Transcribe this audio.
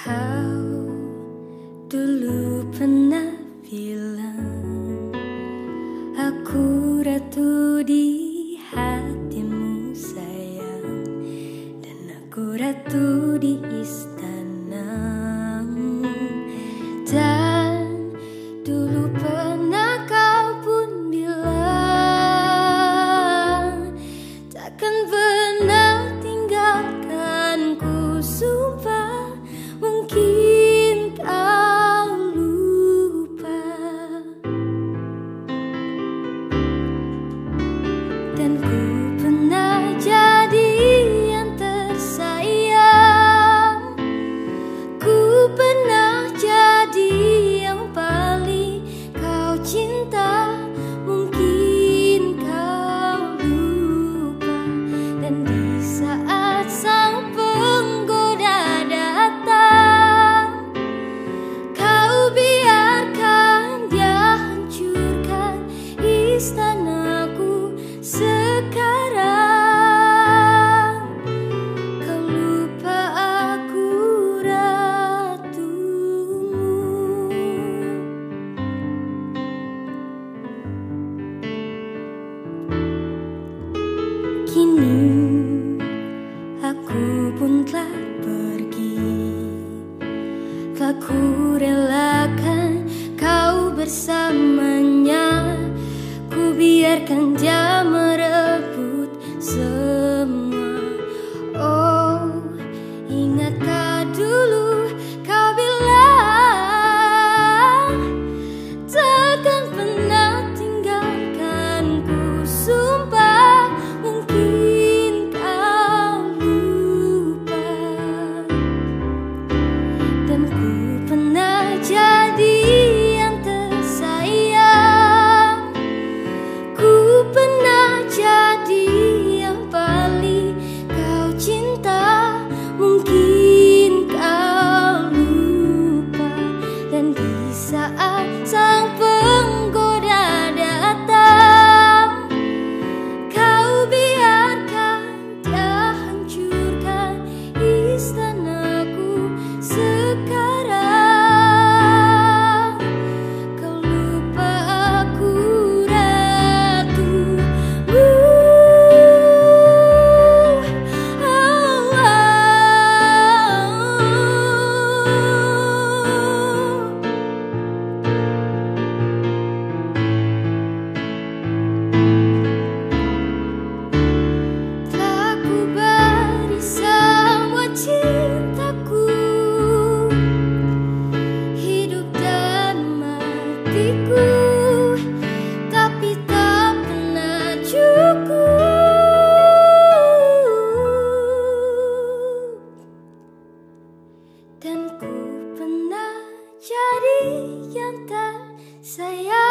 Kau dulu pernah bilang Aku ratu di hatimu sayang Dan aku ratu di istana Dan dulu pernah kau pun bilang Takkan pernah can Dan ku pernah jadi yang tak sayang.